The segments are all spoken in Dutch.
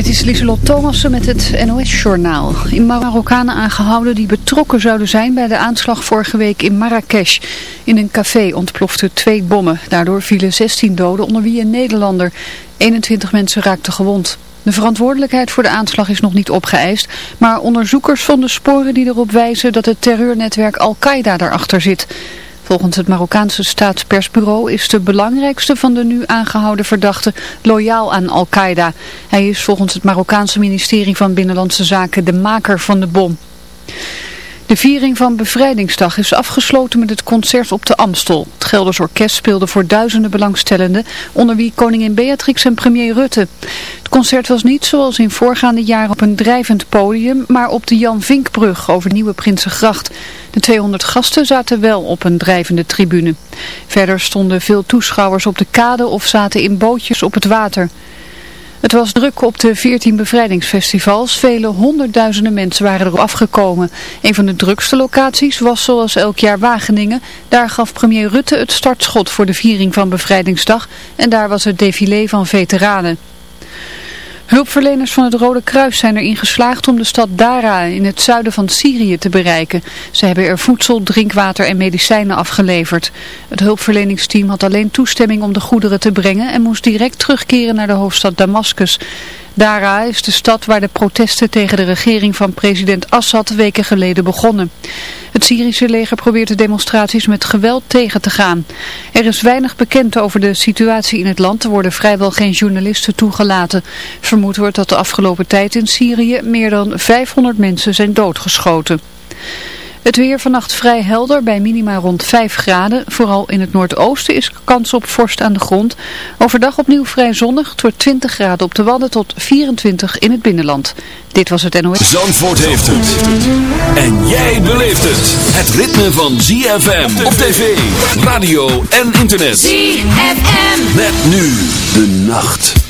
Dit is Lieselot Thomassen met het NOS-journaal. In Marokkanen aangehouden die betrokken zouden zijn bij de aanslag vorige week in Marrakesh. In een café ontploften twee bommen. Daardoor vielen 16 doden, onder wie een Nederlander. 21 mensen raakten gewond. De verantwoordelijkheid voor de aanslag is nog niet opgeëist, maar onderzoekers vonden sporen die erop wijzen dat het terreurnetwerk Al-Qaeda daarachter zit. Volgens het Marokkaanse staatspersbureau is de belangrijkste van de nu aangehouden verdachten loyaal aan Al-Qaeda. Hij is volgens het Marokkaanse ministerie van Binnenlandse Zaken de maker van de bom. De viering van Bevrijdingsdag is afgesloten met het concert op de Amstel. Het Gelders Orkest speelde voor duizenden belangstellenden, onder wie koningin Beatrix en premier Rutte. Het concert was niet zoals in voorgaande jaren op een drijvend podium, maar op de Jan Vinkbrug over Nieuwe Prinsengracht. De 200 gasten zaten wel op een drijvende tribune. Verder stonden veel toeschouwers op de kade of zaten in bootjes op het water. Het was druk op de 14 bevrijdingsfestivals. Vele honderdduizenden mensen waren erop afgekomen. Een van de drukste locaties was zoals elk jaar Wageningen. Daar gaf premier Rutte het startschot voor de viering van bevrijdingsdag. En daar was het défilé van veteranen. Hulpverleners van het Rode Kruis zijn erin geslaagd om de stad Dara in het zuiden van Syrië te bereiken. Ze hebben er voedsel, drinkwater en medicijnen afgeleverd. Het hulpverleningsteam had alleen toestemming om de goederen te brengen en moest direct terugkeren naar de hoofdstad Damascus. Dara is de stad waar de protesten tegen de regering van president Assad weken geleden begonnen. Het Syrische leger probeert de demonstraties met geweld tegen te gaan. Er is weinig bekend over de situatie in het land. Er worden vrijwel geen journalisten toegelaten. Vermoed wordt dat de afgelopen tijd in Syrië meer dan 500 mensen zijn doodgeschoten. Het weer vannacht vrij helder bij minima rond 5 graden. Vooral in het noordoosten is kans op vorst aan de grond. Overdag opnieuw vrij zonnig. Het wordt 20 graden op de Wadden tot 24 in het binnenland. Dit was het NOS. Zandvoort heeft het. En jij beleeft het. Het ritme van ZFM op tv, radio en internet. ZFM. Met nu de nacht.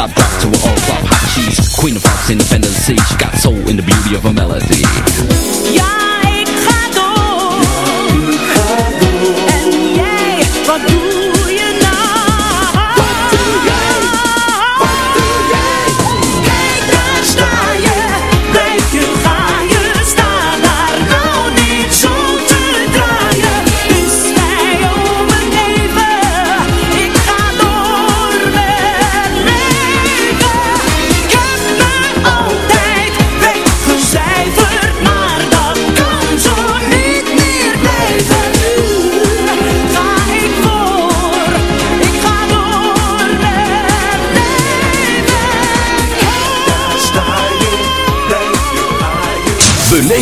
Stop, drop to an all-flop hot cheese. Queen of Fox in the fantasy. She got soul in the beauty of a melody. Yeah, ik ga door. Ja, ik ga door. En jij, wat doe